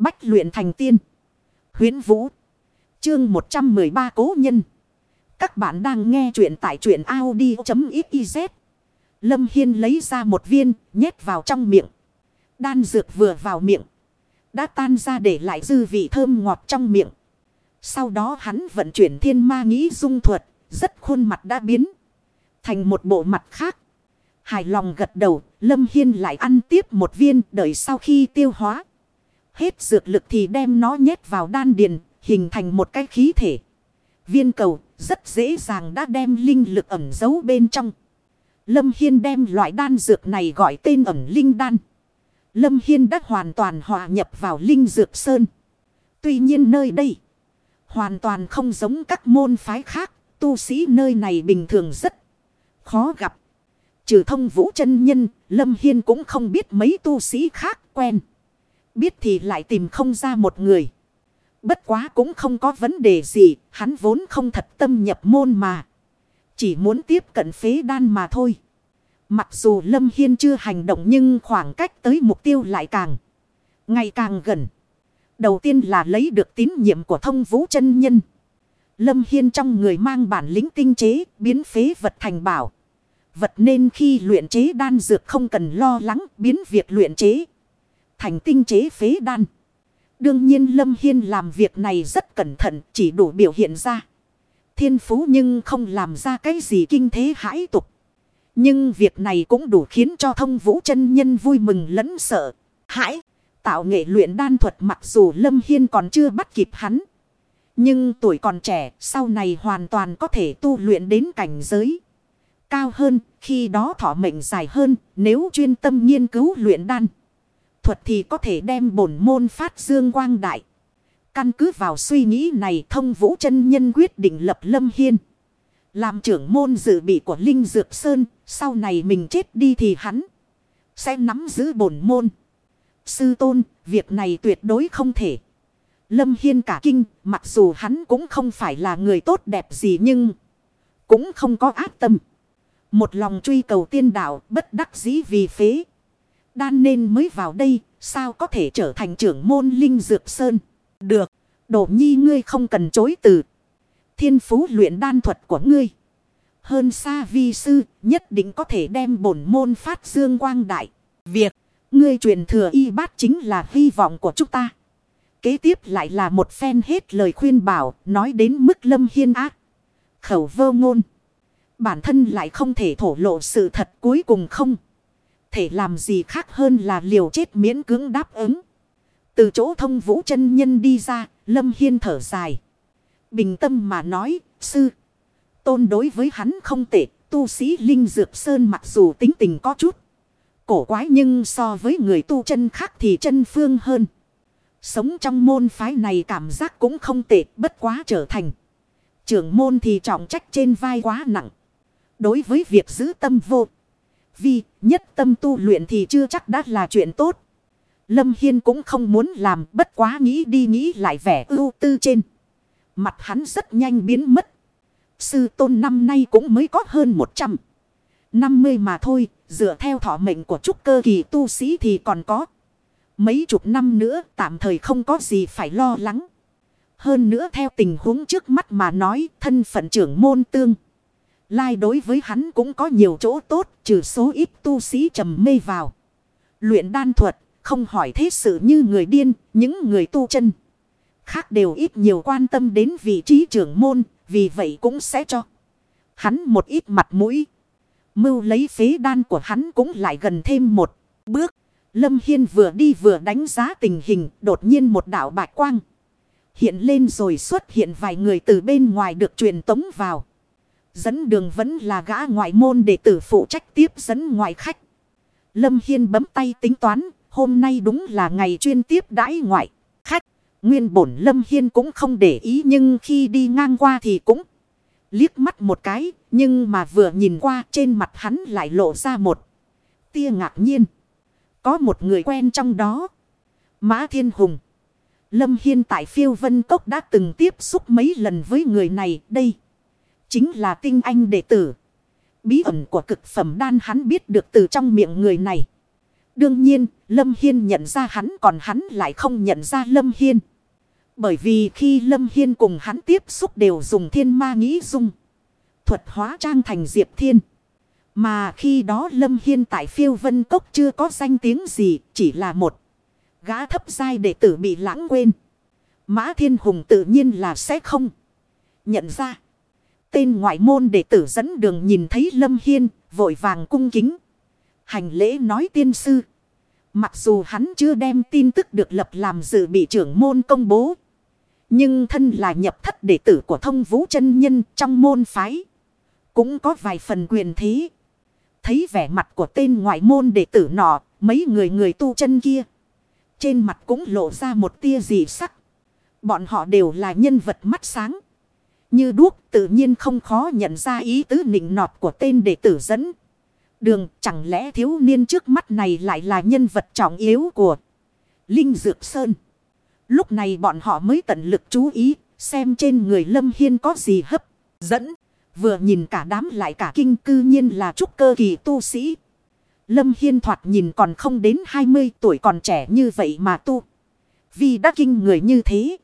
Bách luyện thành tiên. Huyến Vũ. Chương 113 Cố Nhân. Các bạn đang nghe truyện tại truyện Audi.xyz. Lâm Hiên lấy ra một viên, nhét vào trong miệng. Đan dược vừa vào miệng. Đã tan ra để lại dư vị thơm ngọt trong miệng. Sau đó hắn vận chuyển thiên ma nghĩ dung thuật, rất khuôn mặt đã biến. Thành một bộ mặt khác. Hài lòng gật đầu, Lâm Hiên lại ăn tiếp một viên đợi sau khi tiêu hóa. Hết dược lực thì đem nó nhét vào đan điền, hình thành một cái khí thể. Viên cầu rất dễ dàng đã đem linh lực ẩm giấu bên trong. Lâm Hiên đem loại đan dược này gọi tên ẩm linh đan. Lâm Hiên đã hoàn toàn hòa nhập vào linh dược sơn. Tuy nhiên nơi đây hoàn toàn không giống các môn phái khác. Tu sĩ nơi này bình thường rất khó gặp. Trừ thông vũ chân nhân, Lâm Hiên cũng không biết mấy tu sĩ khác quen. Biết thì lại tìm không ra một người. Bất quá cũng không có vấn đề gì, hắn vốn không thật tâm nhập môn mà. Chỉ muốn tiếp cận phế đan mà thôi. Mặc dù Lâm Hiên chưa hành động nhưng khoảng cách tới mục tiêu lại càng ngày càng gần. Đầu tiên là lấy được tín nhiệm của thông vũ chân nhân. Lâm Hiên trong người mang bản lĩnh tinh chế, biến phế vật thành bảo. Vật nên khi luyện chế đan dược không cần lo lắng biến việc luyện chế. Thành tinh chế phế đan. Đương nhiên Lâm Hiên làm việc này rất cẩn thận chỉ đủ biểu hiện ra. Thiên phú nhưng không làm ra cái gì kinh thế hãi tục. Nhưng việc này cũng đủ khiến cho thông vũ chân nhân vui mừng lẫn sợ. Hãi! Tạo nghệ luyện đan thuật mặc dù Lâm Hiên còn chưa bắt kịp hắn. Nhưng tuổi còn trẻ sau này hoàn toàn có thể tu luyện đến cảnh giới cao hơn, khi đó thọ mệnh dài hơn, nếu chuyên tâm nghiên cứu luyện đan. Thuật thì có thể đem bổn môn phát dương quang đại. Căn cứ vào suy nghĩ này thông vũ chân nhân quyết định lập lâm hiên. Làm trưởng môn dự bị của Linh Dược Sơn, sau này mình chết đi thì hắn sẽ nắm giữ bổn môn. Sư tôn, việc này tuyệt đối không thể. Lâm Hiên cả kinh, mặc dù hắn cũng không phải là người tốt đẹp gì nhưng cũng không có ác tâm. Một lòng truy cầu tiên đạo bất đắc dĩ vì phế. Đan nên mới vào đây, sao có thể trở thành trưởng môn linh dược sơn. Được, đổ nhi ngươi không cần chối từ. Thiên phú luyện đan thuật của ngươi. Hơn xa vi sư, nhất định có thể đem bổn môn phát dương quang đại. Việc, ngươi truyền thừa y bát chính là hy vọng của chúng ta. Kế tiếp lại là một phen hết lời khuyên bảo, nói đến mức lâm hiên ác. Khẩu vơ ngôn bản thân lại không thể thổ lộ sự thật cuối cùng không. Thể làm gì khác hơn là liều chết miễn cưỡng đáp ứng. Từ chỗ thông vũ chân nhân đi ra, Lâm Hiên thở dài. Bình tâm mà nói, sư. Tôn đối với hắn không tệ, tu sĩ Linh Dược Sơn mặc dù tính tình có chút. Cổ quái nhưng so với người tu chân khác thì chân phương hơn. Sống trong môn phái này cảm giác cũng không tệ, bất quá trở thành. Trưởng môn thì trọng trách trên vai quá nặng. Đối với việc giữ tâm vô vi nhất tâm tu luyện thì chưa chắc đã là chuyện tốt. Lâm Hiên cũng không muốn làm bất quá nghĩ đi nghĩ lại vẻ ưu tư trên. Mặt hắn rất nhanh biến mất. Sư tôn năm nay cũng mới có hơn 100. 50 mà thôi, dựa theo thọ mệnh của trúc cơ kỳ tu sĩ thì còn có. Mấy chục năm nữa tạm thời không có gì phải lo lắng. Hơn nữa theo tình huống trước mắt mà nói thân phận trưởng môn tương. Lai đối với hắn cũng có nhiều chỗ tốt trừ số ít tu sĩ trầm mê vào. Luyện đan thuật, không hỏi thế sự như người điên, những người tu chân. Khác đều ít nhiều quan tâm đến vị trí trưởng môn, vì vậy cũng sẽ cho. Hắn một ít mặt mũi. Mưu lấy phế đan của hắn cũng lại gần thêm một bước. Lâm Hiên vừa đi vừa đánh giá tình hình, đột nhiên một đạo bạch quang. Hiện lên rồi xuất hiện vài người từ bên ngoài được truyền tống vào. Dẫn đường vẫn là gã ngoại môn đệ tử phụ trách tiếp dẫn ngoại khách. Lâm Hiên bấm tay tính toán, hôm nay đúng là ngày chuyên tiếp đãi ngoại khách. Nguyên bổn Lâm Hiên cũng không để ý nhưng khi đi ngang qua thì cũng liếc mắt một cái. Nhưng mà vừa nhìn qua trên mặt hắn lại lộ ra một tia ngạc nhiên. Có một người quen trong đó. Mã Thiên Hùng. Lâm Hiên tại phiêu vân cốc đã từng tiếp xúc mấy lần với người này đây. Chính là tinh anh đệ tử. Bí ẩn của cực phẩm đan hắn biết được từ trong miệng người này. Đương nhiên, Lâm Hiên nhận ra hắn còn hắn lại không nhận ra Lâm Hiên. Bởi vì khi Lâm Hiên cùng hắn tiếp xúc đều dùng thiên ma nghĩ dung. Thuật hóa trang thành Diệp Thiên. Mà khi đó Lâm Hiên tại phiêu vân cốc chưa có danh tiếng gì, chỉ là một gã thấp dai đệ tử bị lãng quên. Mã Thiên Hùng tự nhiên là sẽ không nhận ra. Tên ngoại môn đệ tử dẫn đường nhìn thấy Lâm Hiên, vội vàng cung kính. Hành lễ nói tiên sư. Mặc dù hắn chưa đem tin tức được lập làm dự bị trưởng môn công bố. Nhưng thân là nhập thất đệ tử của thông vũ chân nhân trong môn phái. Cũng có vài phần quyền thế. Thấy vẻ mặt của tên ngoại môn đệ tử nọ, mấy người người tu chân kia. Trên mặt cũng lộ ra một tia dị sắc. Bọn họ đều là nhân vật mắt sáng. Như đuốc tự nhiên không khó nhận ra ý tứ nịnh nọt của tên đệ tử dẫn. Đường, chẳng lẽ thiếu niên trước mắt này lại là nhân vật trọng yếu của Linh Dược Sơn. Lúc này bọn họ mới tận lực chú ý, xem trên người Lâm Hiên có gì hấp dẫn. Vừa nhìn cả đám lại cả kinh cư nhiên là trúc cơ kỳ tu sĩ. Lâm Hiên thoạt nhìn còn không đến 20 tuổi còn trẻ như vậy mà tu. Vì đã kinh người như thế.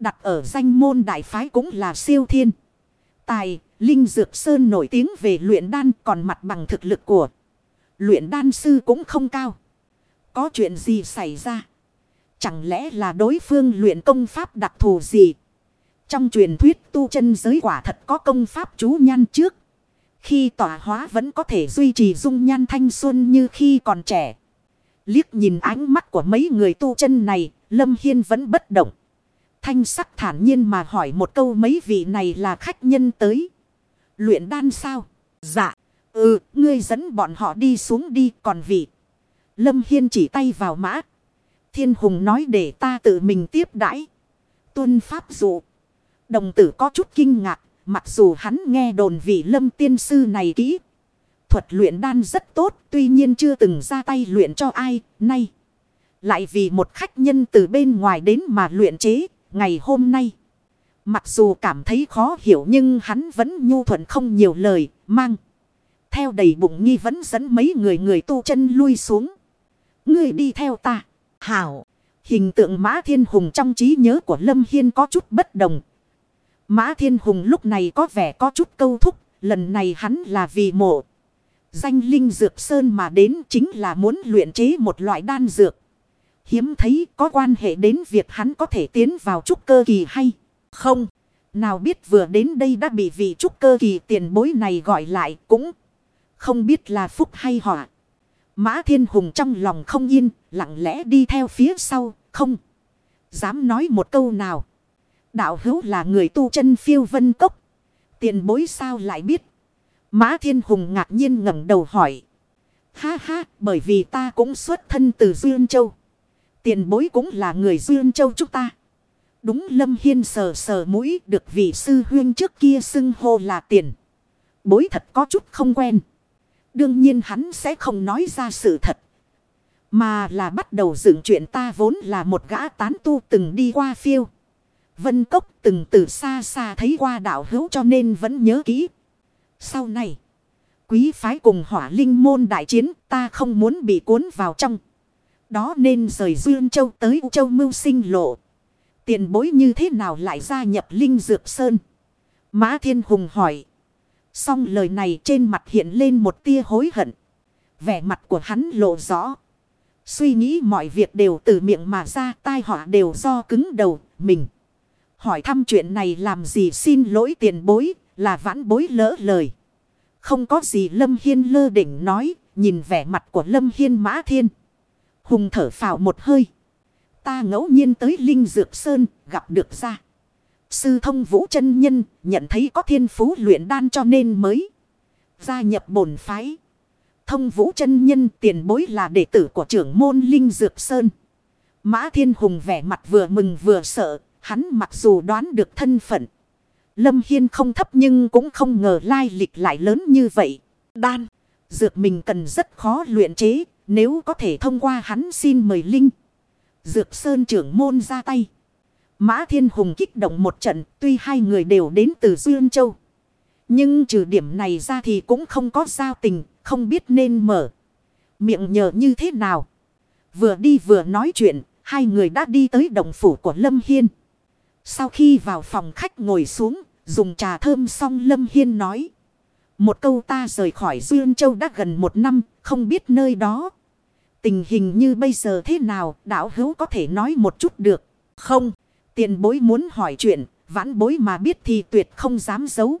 Đặt ở danh môn đại phái cũng là siêu thiên. Tài, Linh Dược Sơn nổi tiếng về luyện đan còn mặt bằng thực lực của. Luyện đan sư cũng không cao. Có chuyện gì xảy ra? Chẳng lẽ là đối phương luyện công pháp đặc thù gì? Trong truyền thuyết tu chân giới quả thật có công pháp chú nhan trước. Khi tỏa hóa vẫn có thể duy trì dung nhan thanh xuân như khi còn trẻ. Liếc nhìn ánh mắt của mấy người tu chân này, Lâm Hiên vẫn bất động. Thanh sắc thản nhiên mà hỏi một câu mấy vị này là khách nhân tới. Luyện đan sao? Dạ. Ừ, ngươi dẫn bọn họ đi xuống đi còn vị. Lâm Hiên chỉ tay vào mã. Thiên Hùng nói để ta tự mình tiếp đãi. Tuân pháp dụ. Đồng tử có chút kinh ngạc. Mặc dù hắn nghe đồn vị lâm tiên sư này kỹ. Thuật luyện đan rất tốt. Tuy nhiên chưa từng ra tay luyện cho ai. Nay. Lại vì một khách nhân từ bên ngoài đến mà luyện chế. Ngày hôm nay. Mặc dù cảm thấy khó hiểu nhưng hắn vẫn nhu thuận không nhiều lời. Mang. Theo đầy bụng nghi vẫn dẫn mấy người người tu chân lui xuống. Người đi theo ta. Hảo. Hình tượng Mã Thiên Hùng trong trí nhớ của Lâm Hiên có chút bất đồng. Mã Thiên Hùng lúc này có vẻ có chút câu thúc. Lần này hắn là vì mộ. Danh Linh Dược Sơn mà đến chính là muốn luyện chế một loại đan dược. Hiếm thấy có quan hệ đến việc hắn có thể tiến vào trúc cơ kỳ hay không. Nào biết vừa đến đây đã bị vị trúc cơ kỳ tiền bối này gọi lại cũng không biết là phúc hay họa. Mã Thiên Hùng trong lòng không yên, lặng lẽ đi theo phía sau, không. Dám nói một câu nào. Đạo hữu là người tu chân phiêu vân cốc. Tiền bối sao lại biết. Mã Thiên Hùng ngạc nhiên ngẩng đầu hỏi. Ha ha, bởi vì ta cũng xuất thân từ Duyên Châu. Tiền bối cũng là người Duyên Châu chúng ta. Đúng Lâm Hiên sờ sờ mũi được vị sư huyên trước kia xưng hô là tiền. Bối thật có chút không quen. Đương nhiên hắn sẽ không nói ra sự thật. Mà là bắt đầu dựng chuyện ta vốn là một gã tán tu từng đi qua phiêu. Vân Cốc từng từ xa xa thấy qua đạo hữu cho nên vẫn nhớ kỹ. Sau này, quý phái cùng hỏa linh môn đại chiến ta không muốn bị cuốn vào trong. Đó nên rời Duyên Châu tới U Châu mưu sinh lộ. Tiền bối như thế nào lại gia nhập Linh Dược Sơn? Mã Thiên Hùng hỏi. Xong lời này trên mặt hiện lên một tia hối hận. Vẻ mặt của hắn lộ rõ. Suy nghĩ mọi việc đều từ miệng mà ra, tai họa đều do cứng đầu, mình. Hỏi thăm chuyện này làm gì xin lỗi tiền bối, là vãn bối lỡ lời. Không có gì Lâm Hiên lơ đỉnh nói, nhìn vẻ mặt của Lâm Hiên mã thiên. Hùng thở phào một hơi. Ta ngẫu nhiên tới Linh Dược Sơn, gặp được ra. Sư thông vũ chân nhân, nhận thấy có thiên phú luyện đan cho nên mới gia nhập bổn phái. Thông vũ chân nhân, tiền bối là đệ tử của trưởng môn Linh Dược Sơn. Mã Thiên Hùng vẻ mặt vừa mừng vừa sợ. Hắn mặc dù đoán được thân phận. Lâm Hiên không thấp nhưng cũng không ngờ lai lịch lại lớn như vậy. Đan. Dược mình cần rất khó luyện chế. Nếu có thể thông qua hắn xin mời Linh. Dược Sơn trưởng môn ra tay. Mã Thiên Hùng kích động một trận, tuy hai người đều đến từ Duyên Châu. Nhưng trừ điểm này ra thì cũng không có giao tình, không biết nên mở. Miệng nhờ như thế nào. Vừa đi vừa nói chuyện, hai người đã đi tới động phủ của Lâm Hiên. Sau khi vào phòng khách ngồi xuống, dùng trà thơm xong Lâm Hiên nói. Một câu ta rời khỏi Duyên Châu đã gần một năm, không biết nơi đó. Tình hình như bây giờ thế nào, đạo hữu có thể nói một chút được. Không, tiền bối muốn hỏi chuyện, vãn bối mà biết thì tuyệt không dám giấu.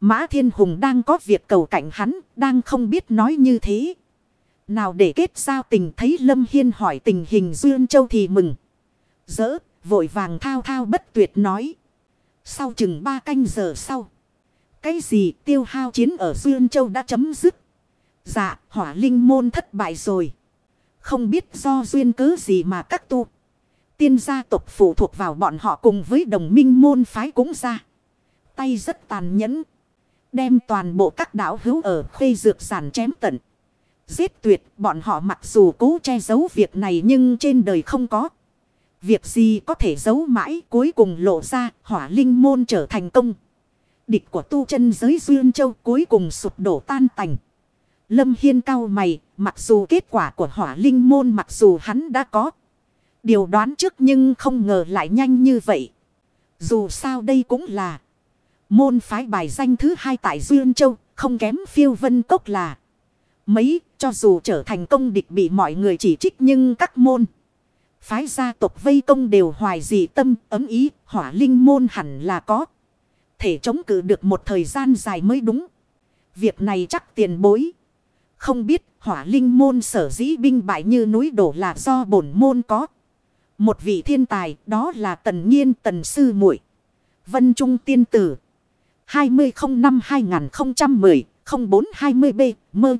Mã Thiên Hùng đang có việc cầu cạnh hắn, đang không biết nói như thế. Nào để kết giao tình thấy Lâm Hiên hỏi tình hình Duyên Châu thì mừng. Dỡ, vội vàng thao thao bất tuyệt nói. Sau chừng ba canh giờ sau. Cái gì tiêu hao chiến ở Duyên Châu đã chấm dứt. Dạ, hỏa linh môn thất bại rồi. Không biết do duyên cớ gì mà các tu. Tiên gia tộc phụ thuộc vào bọn họ cùng với đồng minh môn phái cũng ra. Tay rất tàn nhẫn. Đem toàn bộ các đảo hữu ở khuê dược giản chém tận. Giết tuyệt, bọn họ mặc dù cố che giấu việc này nhưng trên đời không có. Việc gì có thể giấu mãi cuối cùng lộ ra, hỏa linh môn trở thành công. Địch của tu chân giới duyên châu cuối cùng sụp đổ tan tành. Lâm Hiên cao mày, mặc dù kết quả của hỏa linh môn mặc dù hắn đã có. Điều đoán trước nhưng không ngờ lại nhanh như vậy. Dù sao đây cũng là môn phái bài danh thứ hai tại Duyên Châu, không kém phiêu vân cốc là. Mấy, cho dù trở thành công địch bị mọi người chỉ trích nhưng các môn. Phái gia tộc vây công đều hoài dị tâm, ấm ý, hỏa linh môn hẳn là có. Thể chống cự được một thời gian dài mới đúng. Việc này chắc tiền bối. Không biết, hỏa linh môn sở dĩ binh bại như núi đổ là do bổn môn có. Một vị thiên tài, đó là tần nhiên tần sư muội Vân Trung tiên tử. 2005-2010-0420B mơ.